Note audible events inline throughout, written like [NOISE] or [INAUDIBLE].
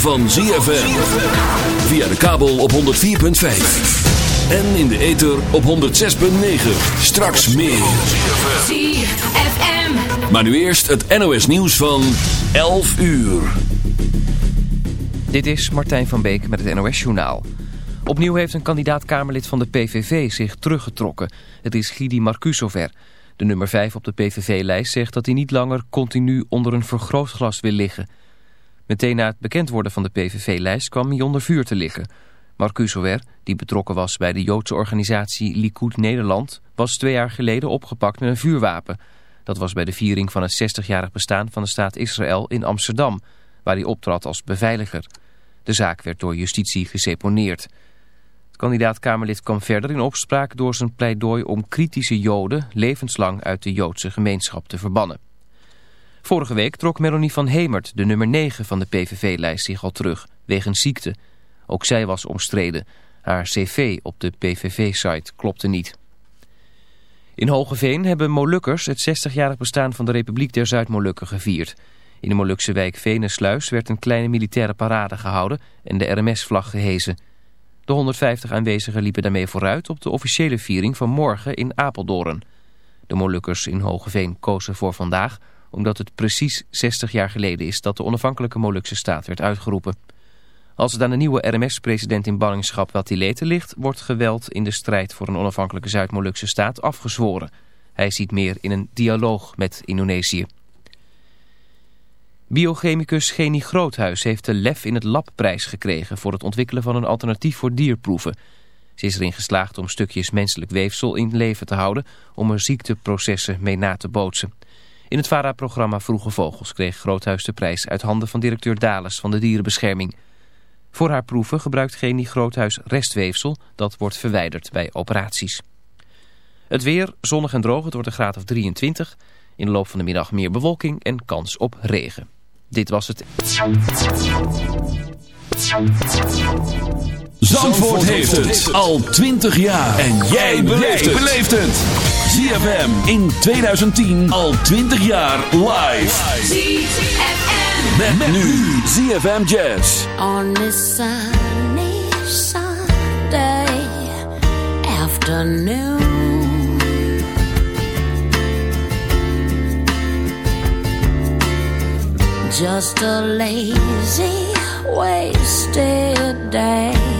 van ZFM. Via de kabel op 104.5. En in de ether op 106.9. Straks meer. ZFM. Maar nu eerst het NOS nieuws van 11 uur. Dit is Martijn van Beek met het NOS-journaal. Opnieuw heeft een kandidaat-Kamerlid van de PVV zich teruggetrokken. Het is Gidi Marcusover. De nummer 5 op de PVV-lijst zegt dat hij niet langer continu onder een vergrootglas wil liggen. Meteen na het bekend worden van de PVV-lijst kwam hij onder vuur te liggen. Marcusover, die betrokken was bij de Joodse organisatie Likud Nederland... was twee jaar geleden opgepakt met een vuurwapen. Dat was bij de viering van het 60-jarig bestaan van de staat Israël in Amsterdam... waar hij optrad als beveiliger. De zaak werd door justitie geseponeerd. Het kandidaat-Kamerlid kwam verder in opspraak door zijn pleidooi om kritische Joden levenslang uit de Joodse gemeenschap te verbannen. Vorige week trok Melanie van Hemert, de nummer 9 van de PVV-lijst, zich al terug, wegens ziekte. Ook zij was omstreden. Haar cv op de PVV-site klopte niet. In Hogeveen hebben Molukkers het 60-jarig bestaan van de Republiek der Zuid-Molukken gevierd. In de Molukse wijk Venensluis werd een kleine militaire parade gehouden en de RMS-vlag gehezen. De 150 aanwezigen liepen daarmee vooruit op de officiële viering van morgen in Apeldoorn. De Molukkers in Hogeveen kozen voor vandaag omdat het precies 60 jaar geleden is dat de onafhankelijke Molukse staat werd uitgeroepen. Als het aan de nieuwe RMS-president in ballingschap wat die leten ligt, wordt geweld in de strijd voor een onafhankelijke Zuid-Molukse staat afgezworen. Hij ziet meer in een dialoog met Indonesië. Biochemicus Genie Groothuis heeft de LEF in het Labprijs gekregen voor het ontwikkelen van een alternatief voor dierproeven. Ze is erin geslaagd om stukjes menselijk weefsel in leven te houden om er ziekteprocessen mee na te bootsen. In het VARA-programma Vroege Vogels kreeg Groothuis de prijs uit handen van directeur Dales van de Dierenbescherming. Voor haar proeven gebruikt Genie Groothuis restweefsel dat wordt verwijderd bij operaties. Het weer, zonnig en droog, het wordt een graad of 23. In de loop van de middag meer bewolking en kans op regen. Dit was het. Zandvoort heeft het al 20 jaar. En jij beleeft het. ZFM in 2010 al 20 jaar live. ZFM. Met, nu ZFM Jazz. On this sunny Sunday afternoon. Just a lazy, wasted day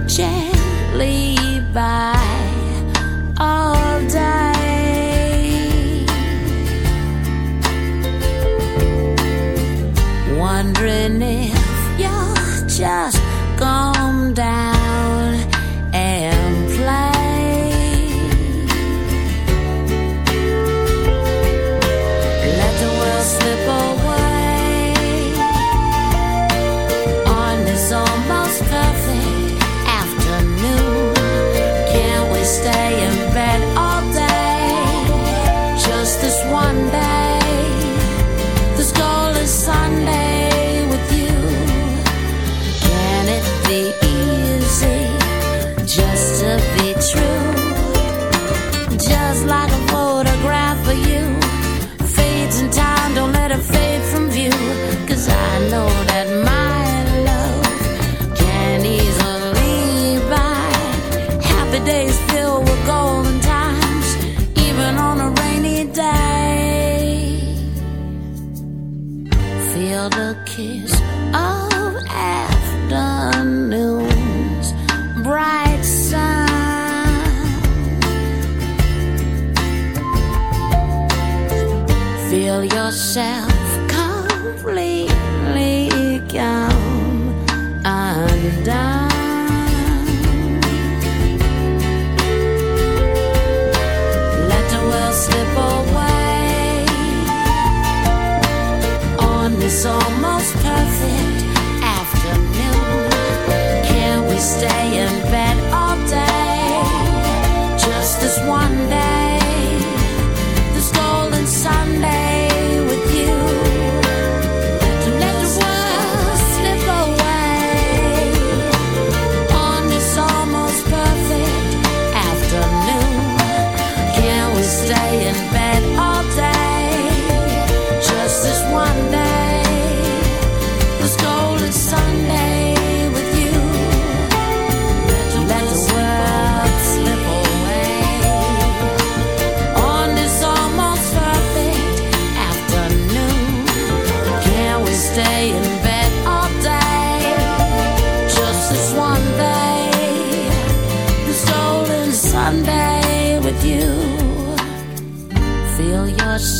gently by all day, wondering if you're just gone down and play. Let the world slip away on this almost perfect.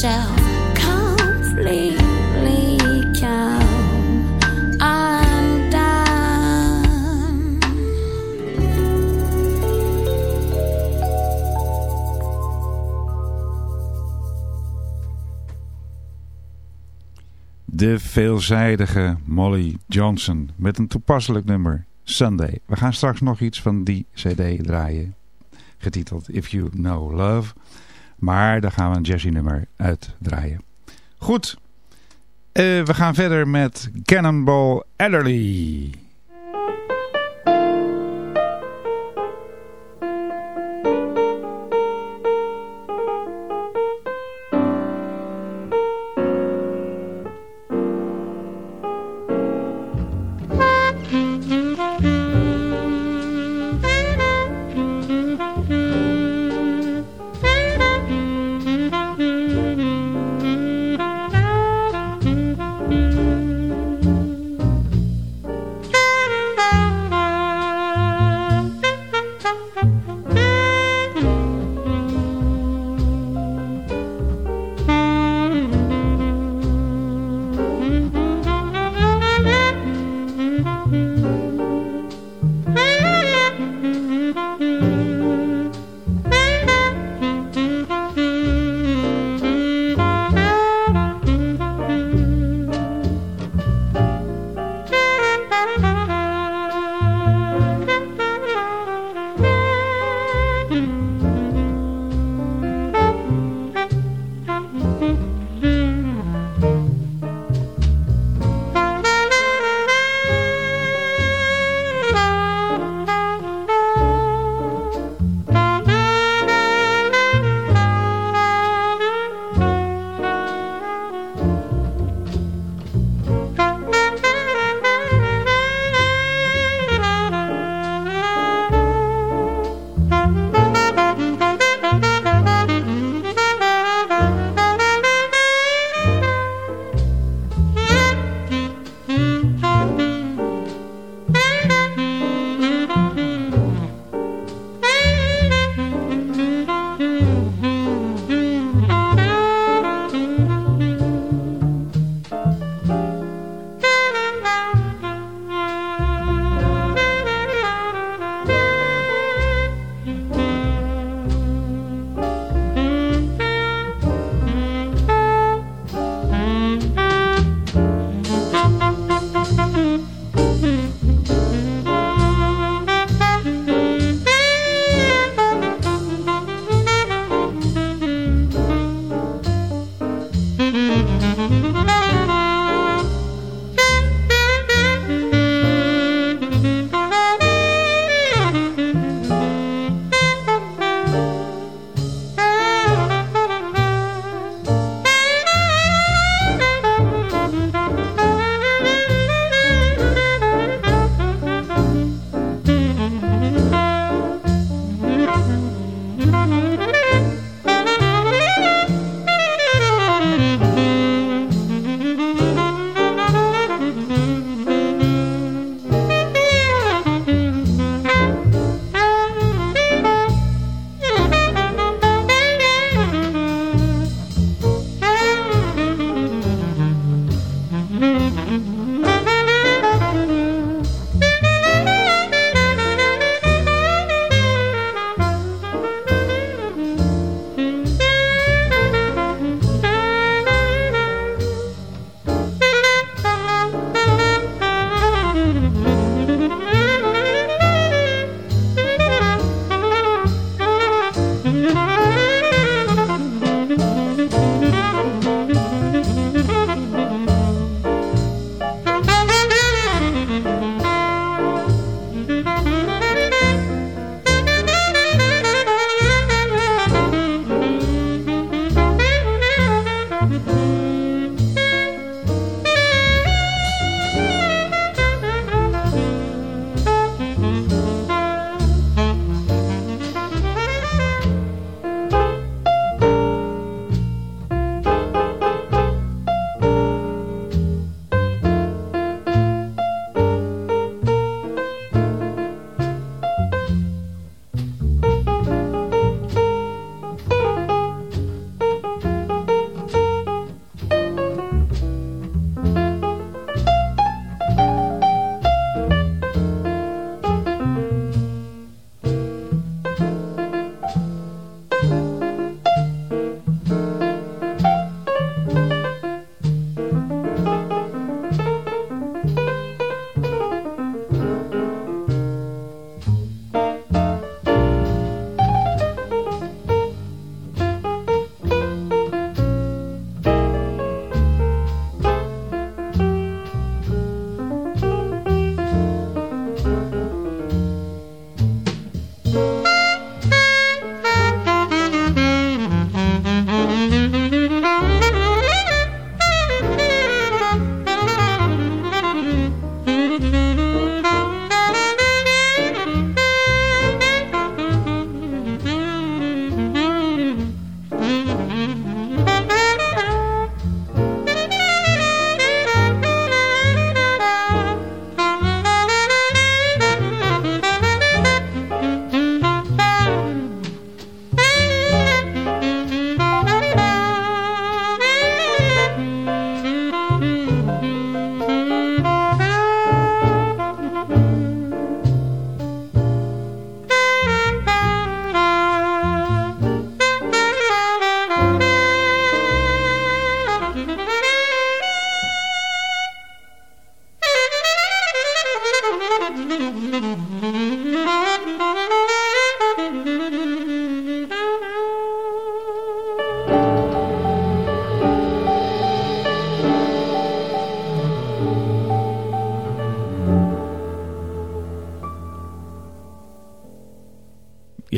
De veelzijdige Molly Johnson met een toepasselijk nummer, Sunday. We gaan straks nog iets van die cd draaien, getiteld If You Know Love... Maar daar gaan we een jazzy nummer uit draaien. Goed, eh, we gaan verder met Cannonball Adderley.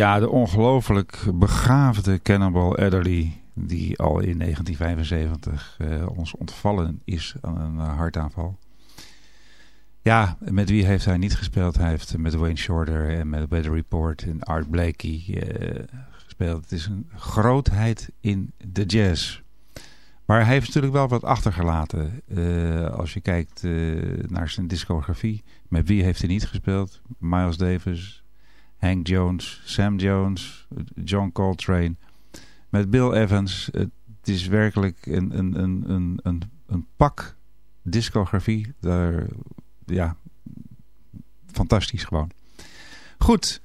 Ja, de ongelooflijk begaafde Cannonball Adderley, die al in 1975 uh, ons ontvallen is aan een hartaanval. Ja, met wie heeft hij niet gespeeld? Hij heeft met Wayne Shorter en met Weather Report en Art Blakey uh, gespeeld. Het is een grootheid in de jazz. Maar hij heeft natuurlijk wel wat achtergelaten. Als je kijkt naar zijn discografie. Met wie heeft hij niet gespeeld? Miles Davis, Hank Jones, Sam Jones, John Coltrane. Met Bill Evans. Het is werkelijk een, een, een, een, een, een pak discografie. Daar, ja, fantastisch gewoon. Goed.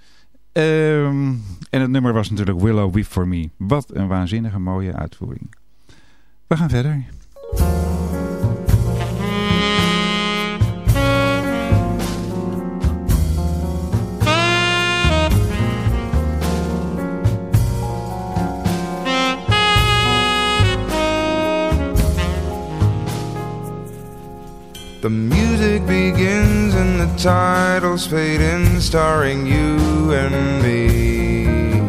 Um, en het nummer was natuurlijk Willow Weep For Me. Wat een waanzinnige mooie uitvoering. We gaan verder. The music begins and the titles fade in, starring you and me.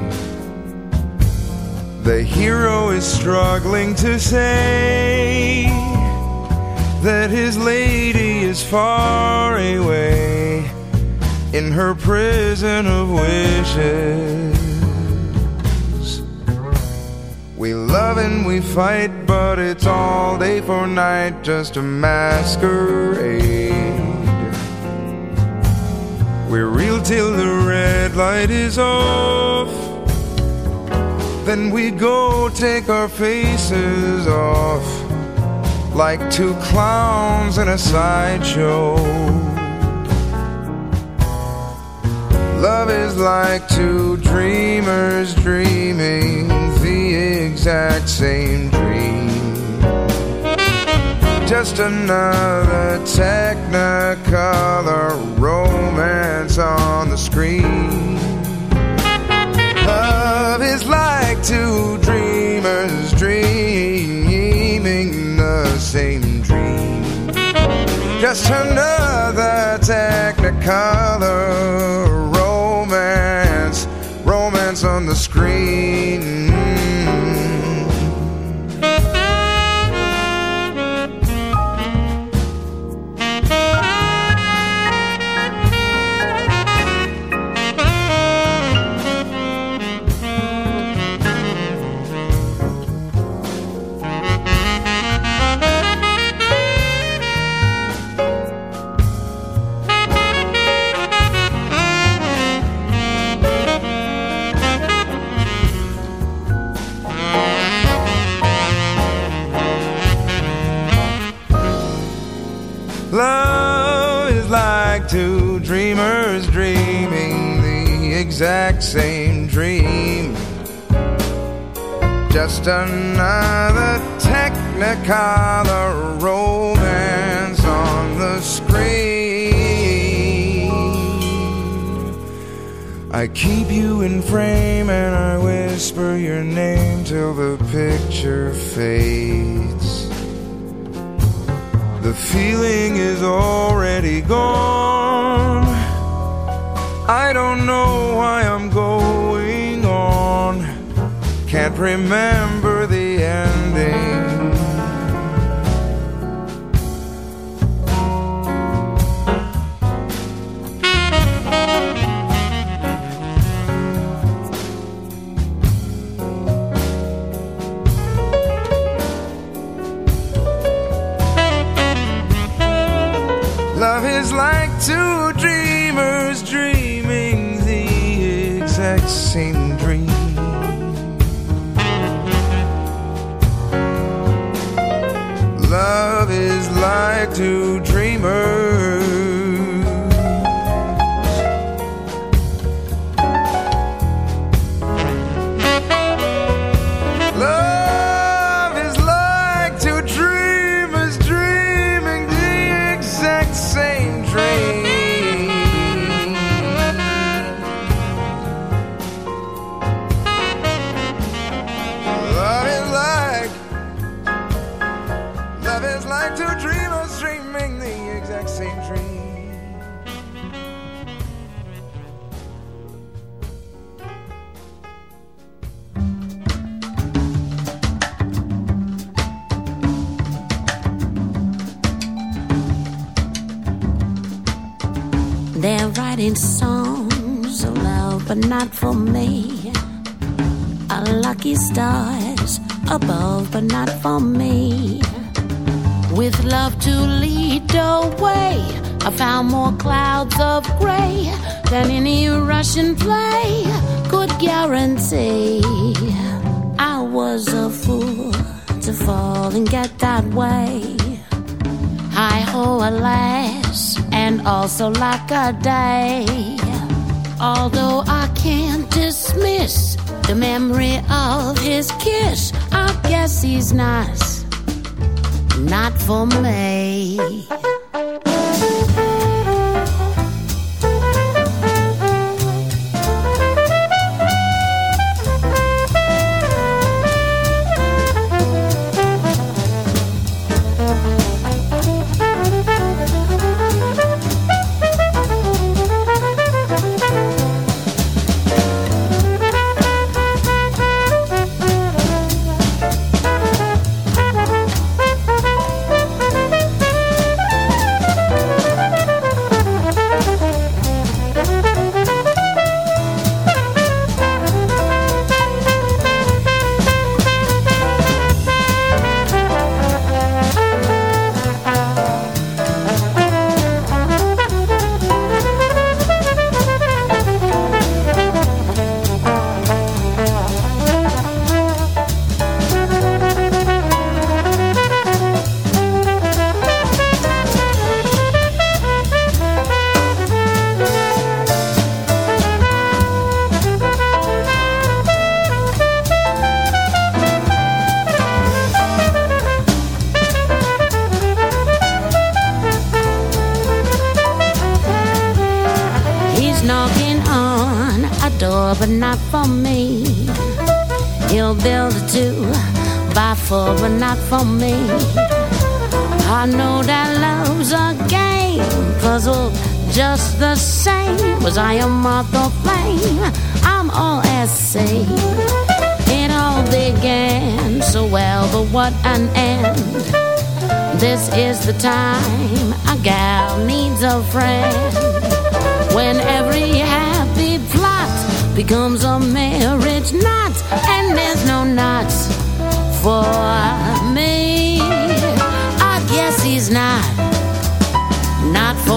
The hero is struggling to say that his lady is far away in her prison of wishes. We love and we fight, but it's all day for night, just a masquerade. We're real till the red light is off. Then we go take our faces off like two clowns in a sideshow. Love is like two dreamers dreaming exact same dream. Just another technicolor romance on the screen. Love is like two dreamers dreaming the same dream. Just another technicolor Just another technicolor romance on the screen. I keep you in frame and I whisper your name till the picture fades. The feeling is already gone. I don't know why I'm going on. Can't remember is like two dreamers dreaming the exact same dream. Love is like not for me. A lucky stars above, but not for me. With love to lead the way, I found more clouds of gray than any Russian play could guarantee. I was a fool to fall and get that way. Hi ho, alas, and also like a day. Although I can't dismiss the memory of his kiss, I guess he's nice, not for me.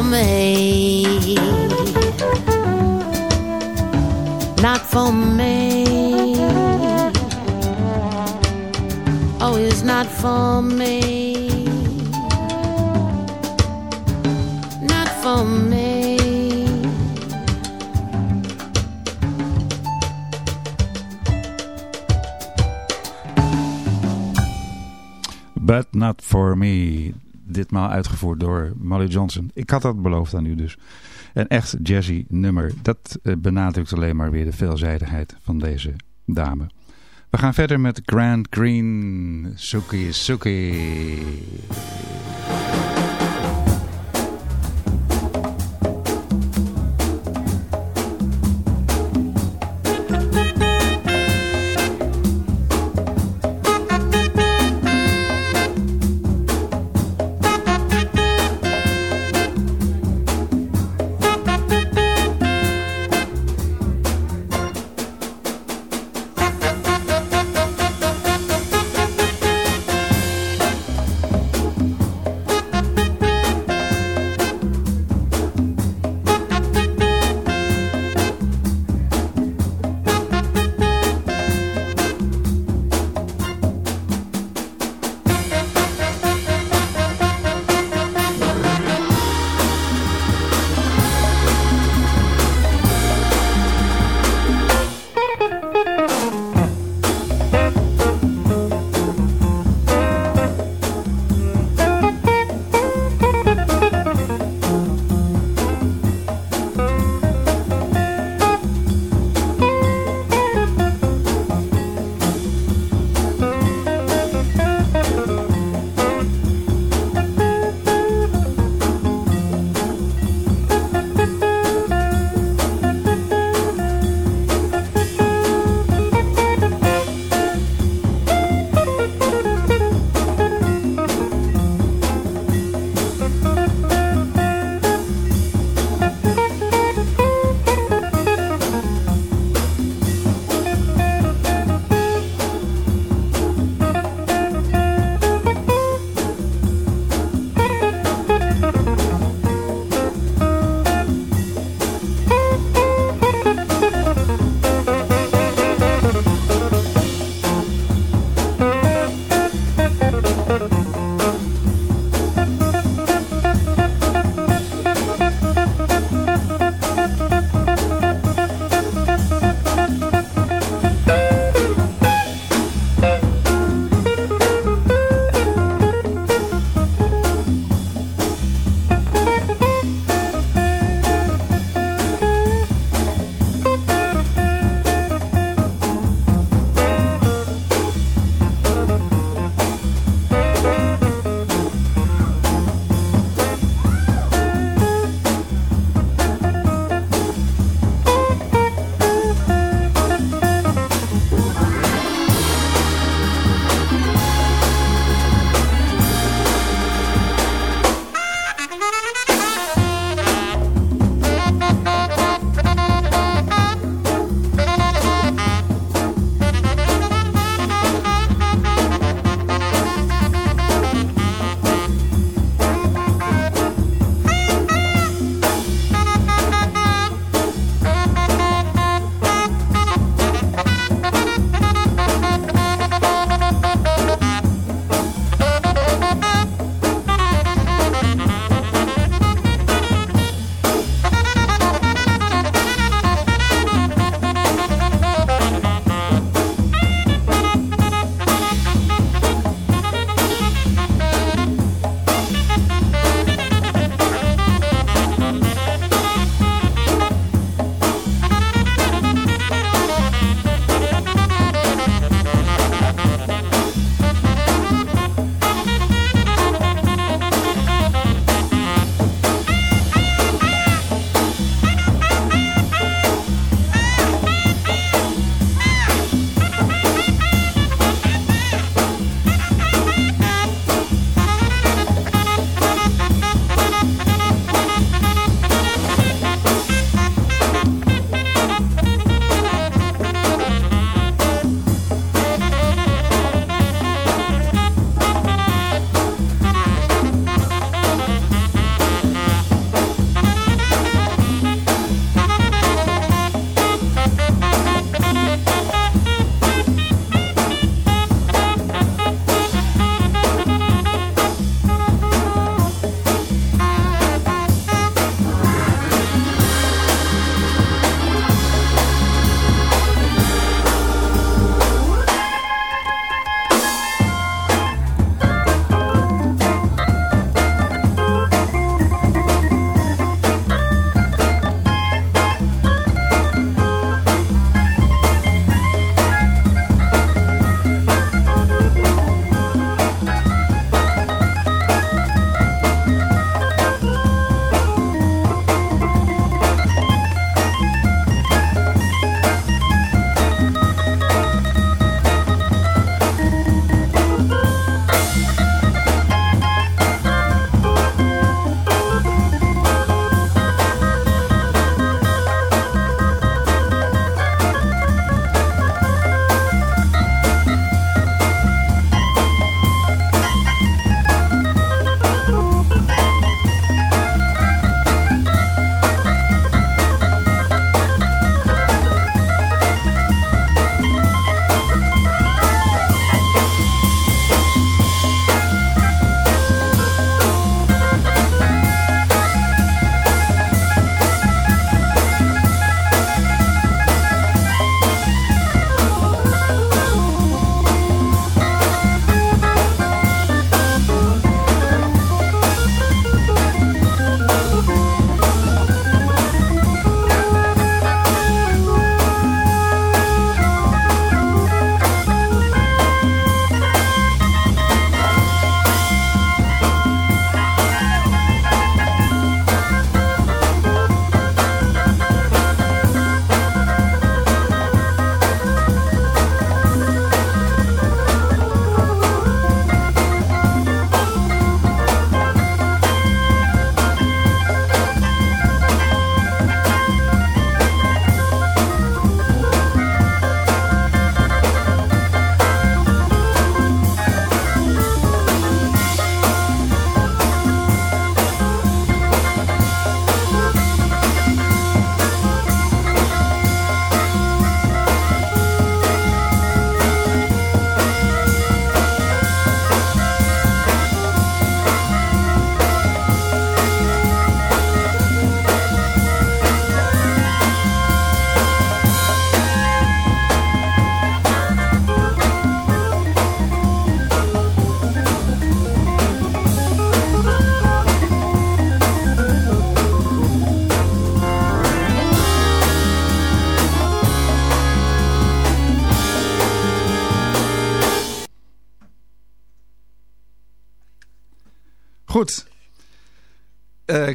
For me. Not for me. Oh, it's not for me. Not for me. But Not For Me. Ditmaal uitgevoerd door Molly Johnson. Ik had dat beloofd aan u dus. Een echt jazzy nummer. Dat eh, benadrukt alleen maar weer de veelzijdigheid van deze dame. We gaan verder met Grand Green Suki Suki.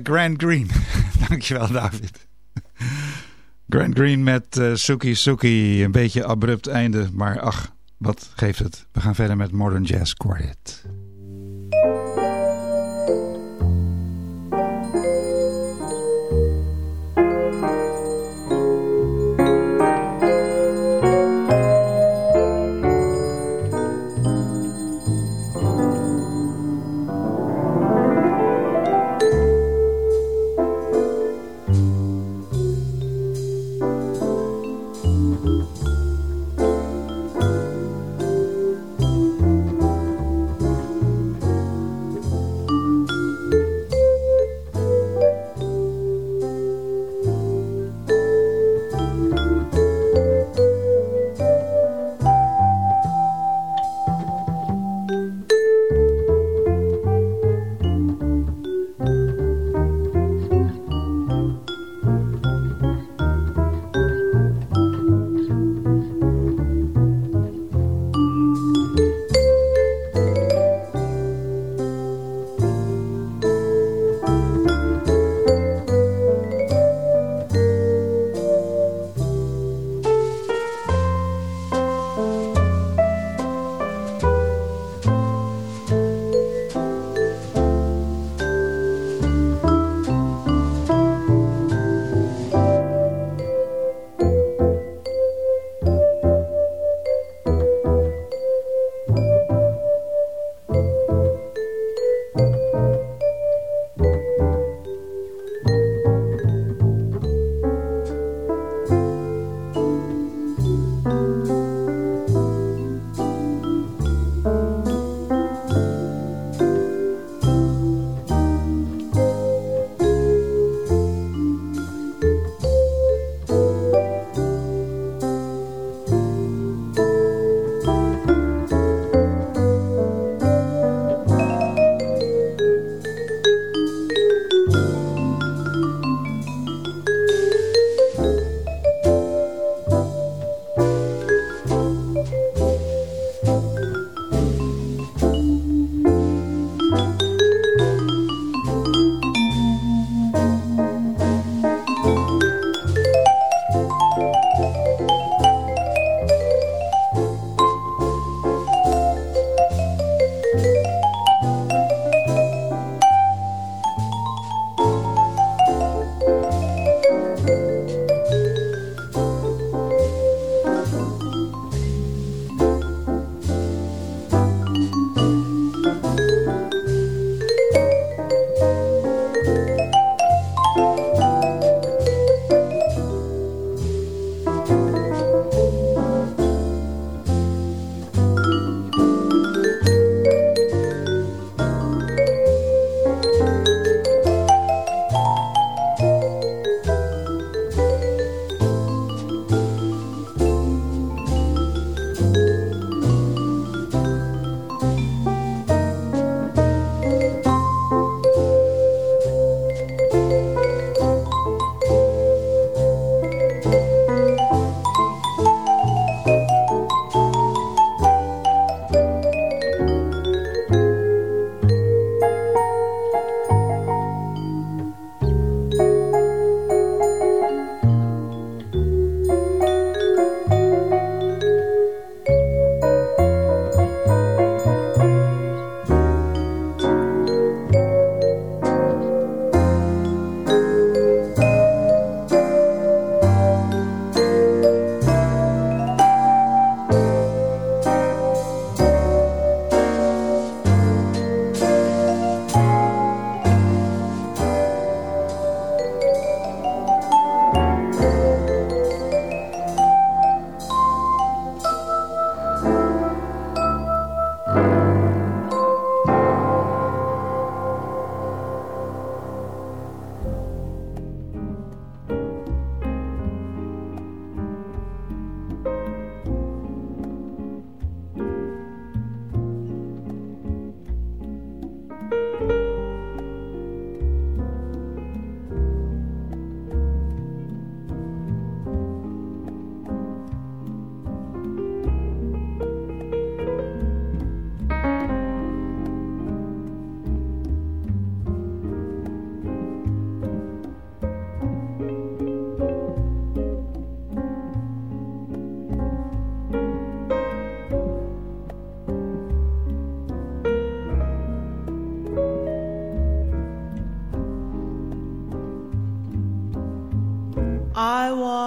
Grand Green. [LAUGHS] Dankjewel, David. Grand Green met uh, Suki Suki. Een beetje abrupt einde, maar ach, wat geeft het. We gaan verder met Modern Jazz Quartet.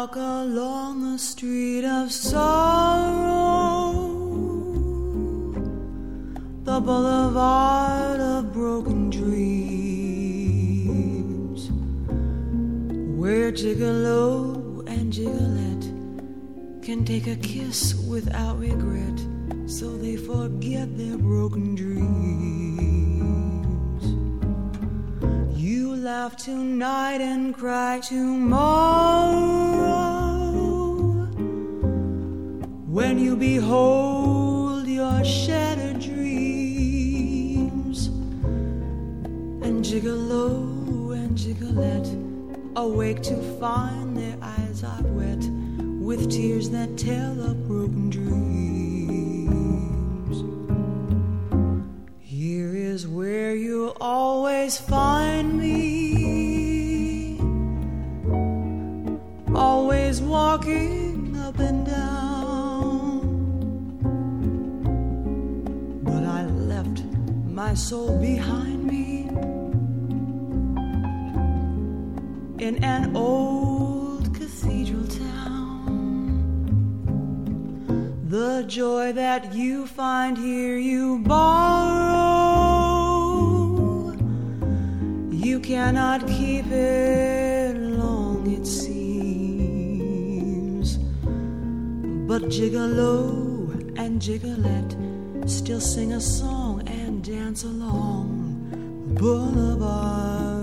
Walk along the street of sorrow, the boulevard of broken dreams, where Gigolo and Gigolette can take a kiss without regret, so they forget their broken dreams. You laugh tonight and cry tomorrow behold your shattered dreams. And Gigolo and Gigolette awake to find their eyes are wet with tears that tell of cannot keep it long, it seems. But Gigolo and Gigolette still sing a song and dance along the boulevard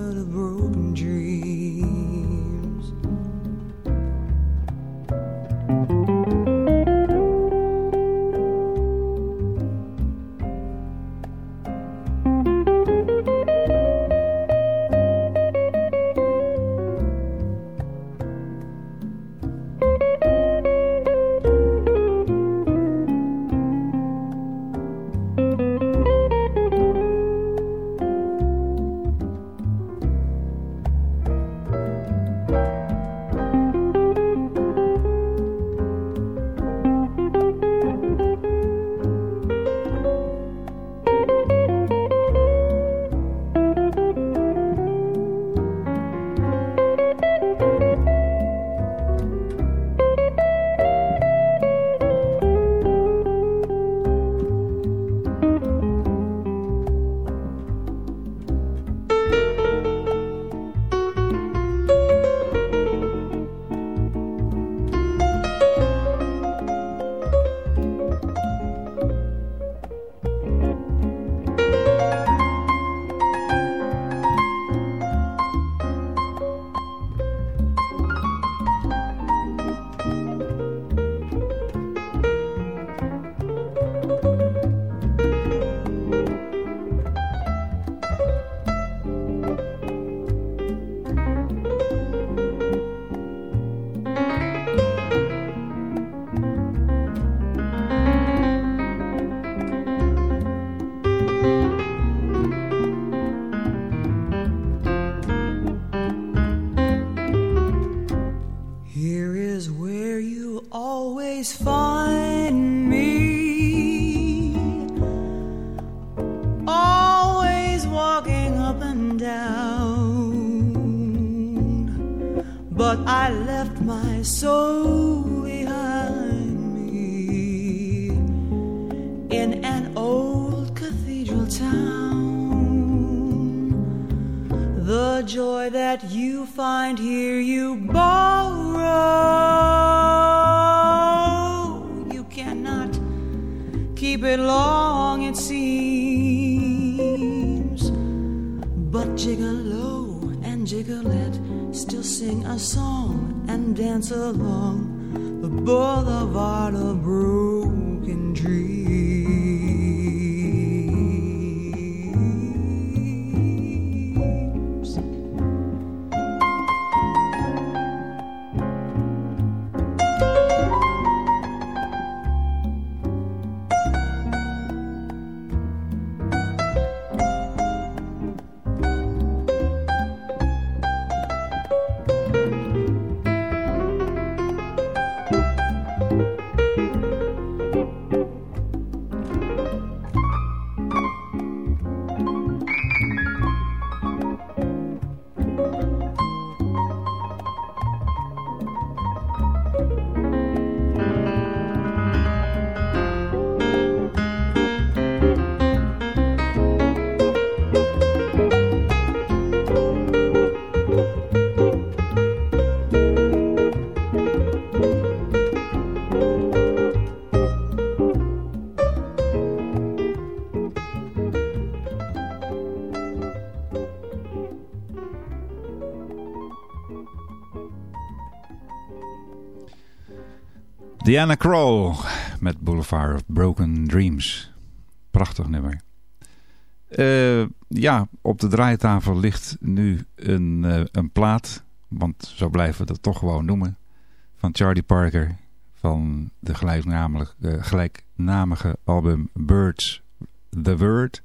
Diana Krall met Boulevard of Broken Dreams. Prachtig nummer. Uh, ja, op de draaitafel ligt nu een, uh, een plaat, want zo blijven we dat toch gewoon noemen, van Charlie Parker van de gelijknamige, uh, gelijknamige album Birds the Word.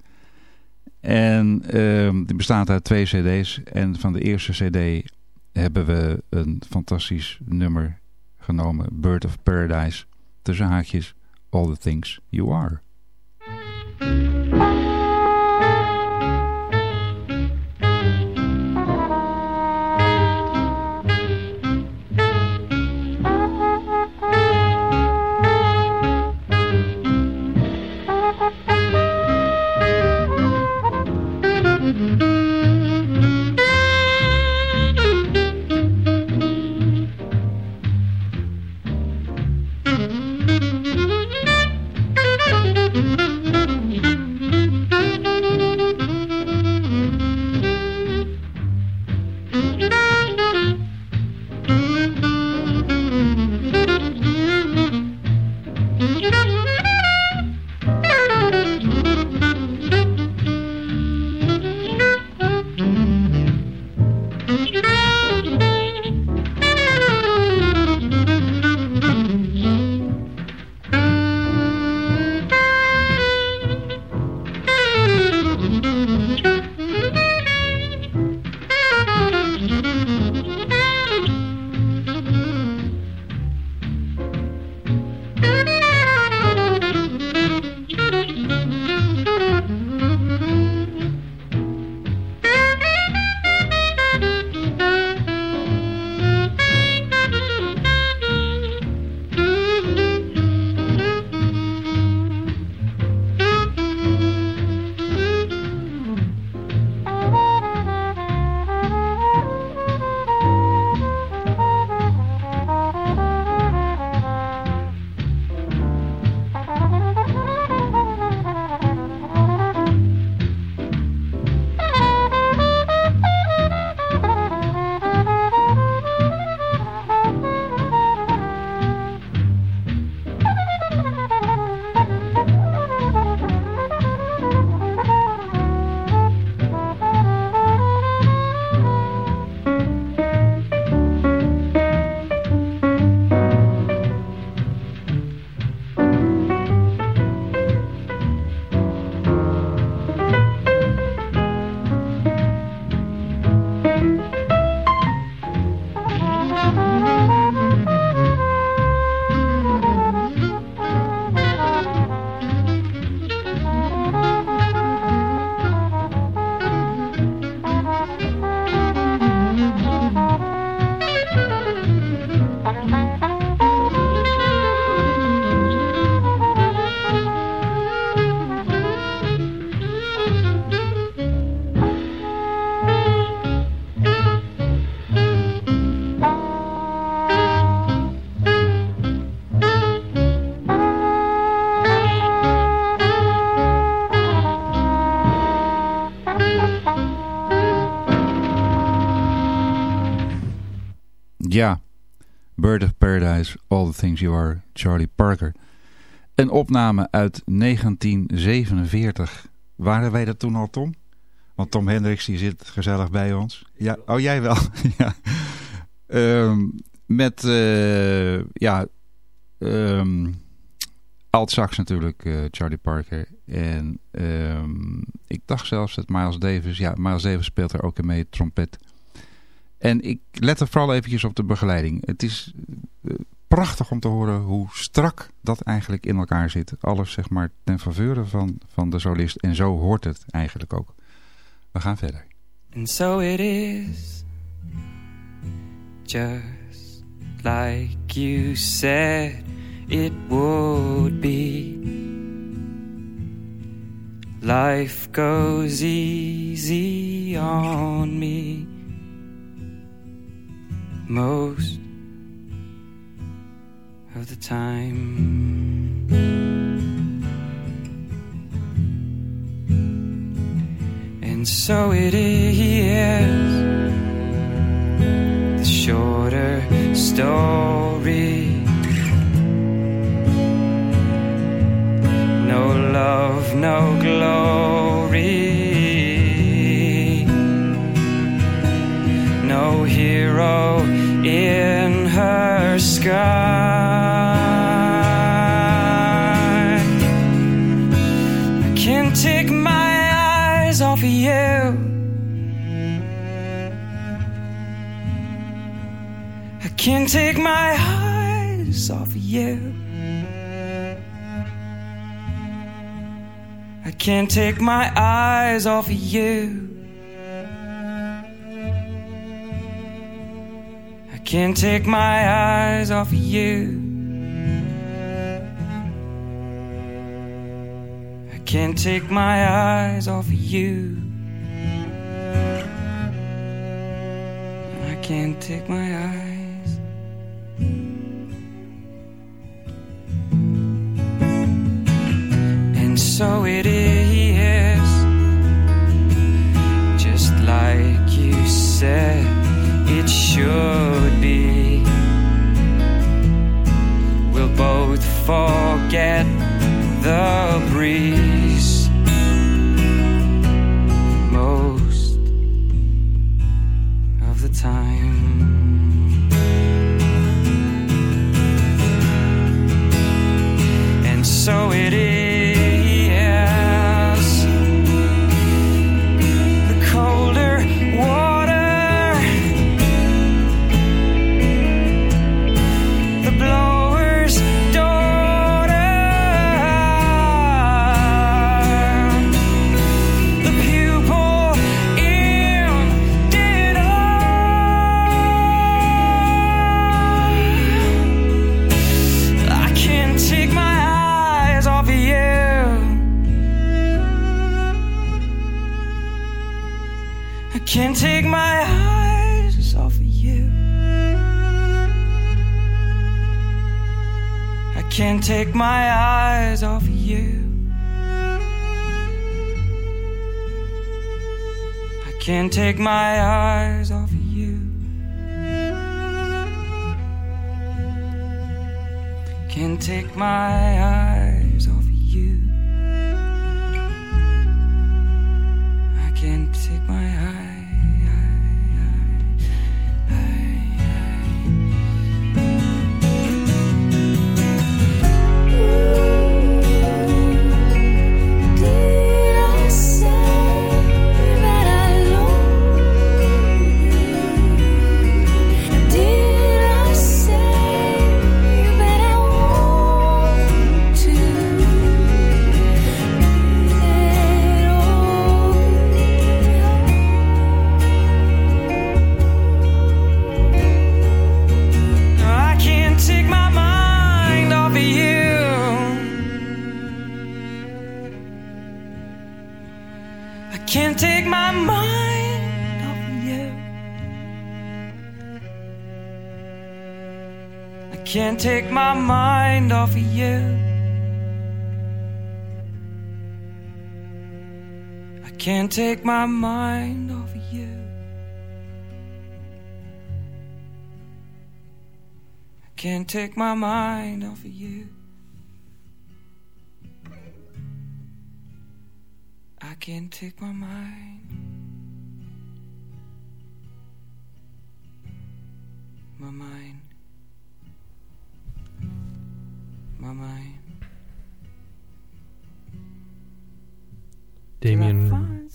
En ehm, die bestaat uit twee cd's en van de eerste cd hebben we een fantastisch nummer genomen. Bird of Paradise. Tussen haakjes All the Things You Are. Bird of Paradise, All the Things You Are, Charlie Parker. Een opname uit 1947. Waren wij dat toen al, Tom? Want Tom Hendricks die zit gezellig bij ons. Ja, oh jij wel. [LAUGHS] ja. Um, met, uh, ja, um, alt sax natuurlijk, uh, Charlie Parker. En um, ik dacht zelfs dat Miles Davis, ja, Miles Davis speelt er ook in mee, trompet. En ik let er vooral eventjes op de begeleiding. Het is uh, prachtig om te horen hoe strak dat eigenlijk in elkaar zit. Alles zeg maar ten faveur van, van de solist. En zo hoort het eigenlijk ook. We gaan verder. And so it is Just like you said it would be Life goes easy on me most of the time. And so it is the shorter story. No love, no glory. No hero in her sky. I can't take my eyes off of you. I can't take my eyes off of you. I can't take my eyes off of you. Can't take my eyes off of you. I can't take my eyes off of you. I can't take my eyes. And so it is, just like you said it should be. We'll both forget the breeze most of the time. And so it is. I can't take my eyes off of you. I can't take my eyes off of you. I can't take my eyes off of you. Can't take my eyes can't take my mind off of you. I can't take my mind off of you. I can't take my mind off of you. I can't take my mind. My mind. Damien,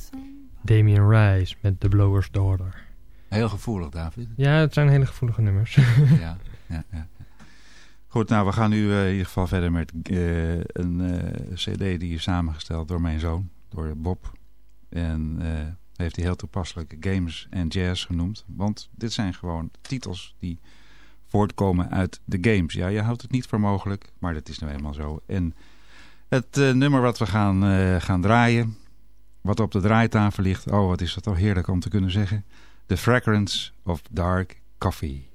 Damien Rice met The Blower's Daughter. Heel gevoelig, David. Ja, het zijn hele gevoelige nummers. [LAUGHS] ja, ja, ja. Goed, nou, we gaan nu eh, in ieder geval verder met eh, een eh, cd die is samengesteld door mijn zoon, door Bob. En eh, heeft hij heel toepasselijk Games and Jazz genoemd. Want dit zijn gewoon titels die voortkomen uit de games. Ja, je houdt het niet voor mogelijk, maar dat is nou eenmaal zo. En het eh, nummer wat we gaan, eh, gaan draaien, wat op de draaitafel ligt... oh, wat is dat toch heerlijk om te kunnen zeggen... The Fragrance of Dark Coffee.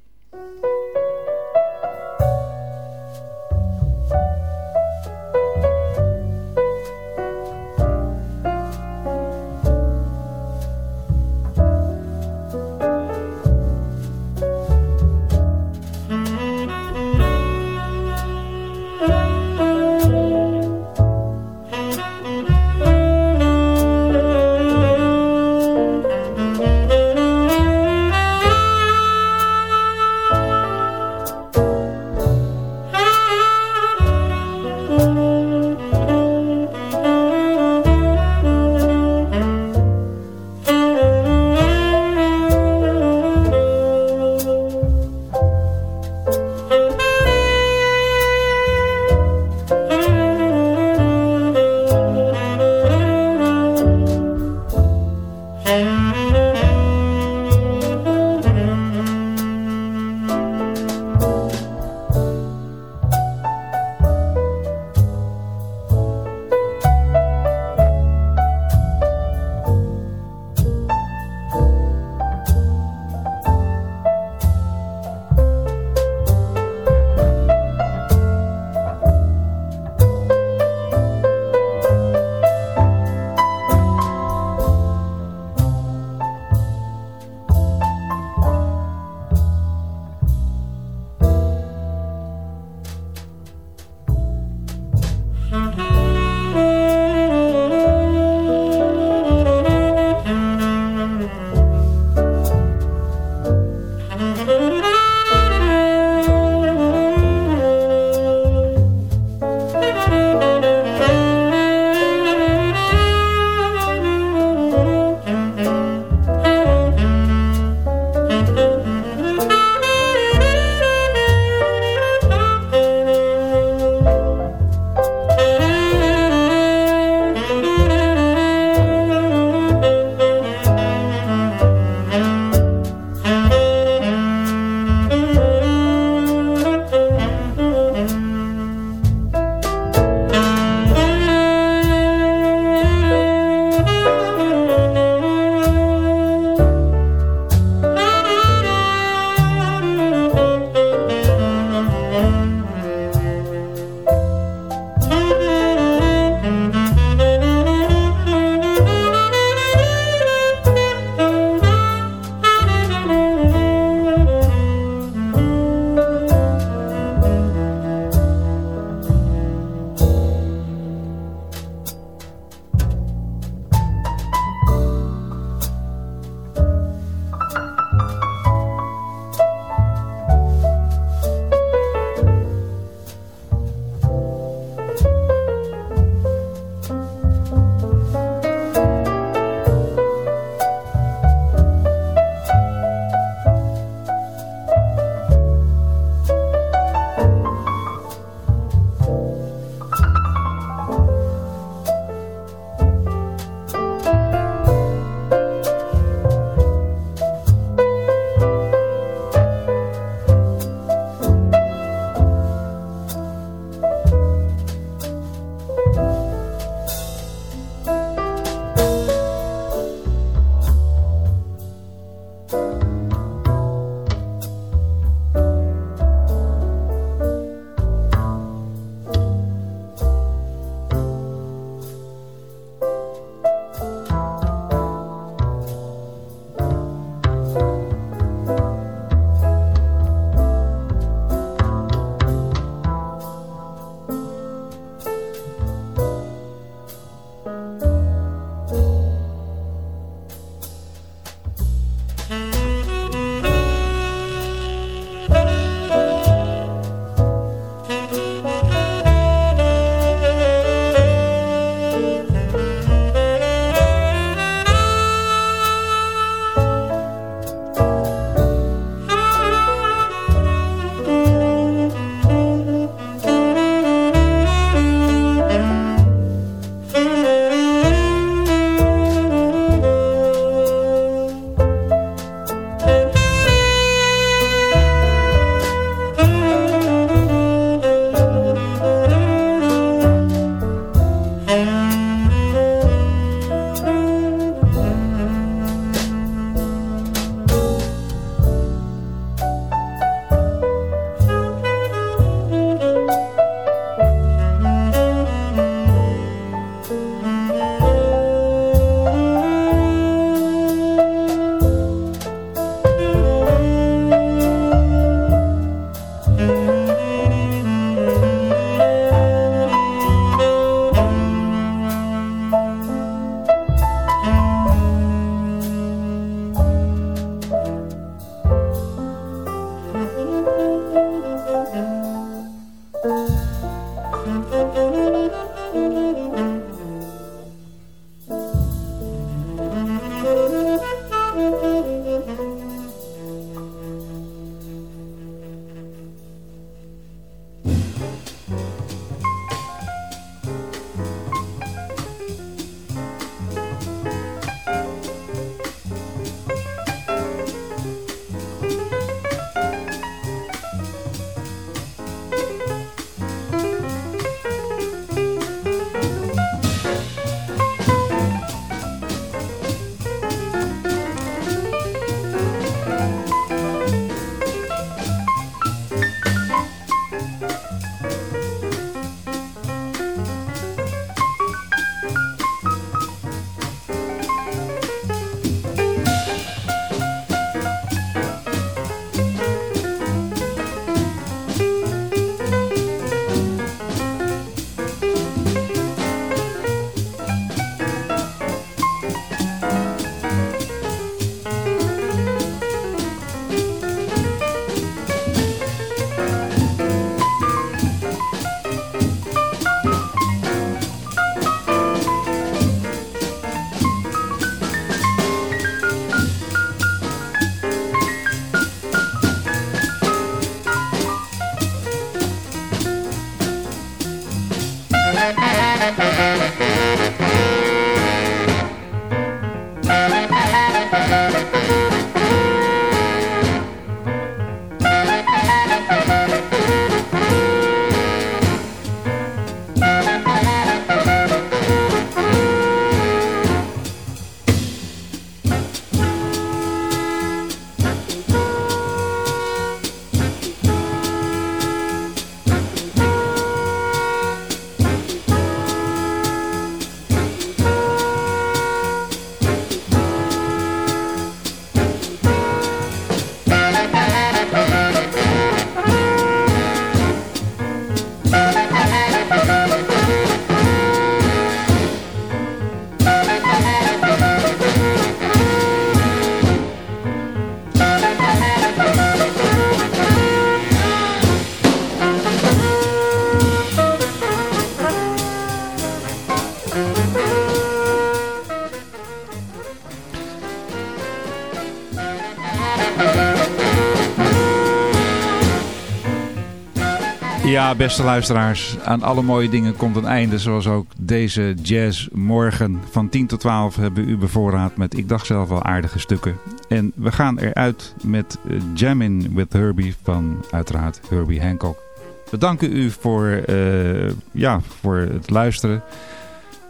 Ja, beste luisteraars, aan alle mooie dingen komt een einde. Zoals ook deze jazz morgen van 10 tot 12 hebben u bevoorraad met, ik dacht zelf wel, aardige stukken. En we gaan eruit met eh, Jammin' with Herbie van uiteraard Herbie Hancock. We danken u voor, uh, ja, voor het luisteren.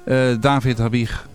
Uh, David Habig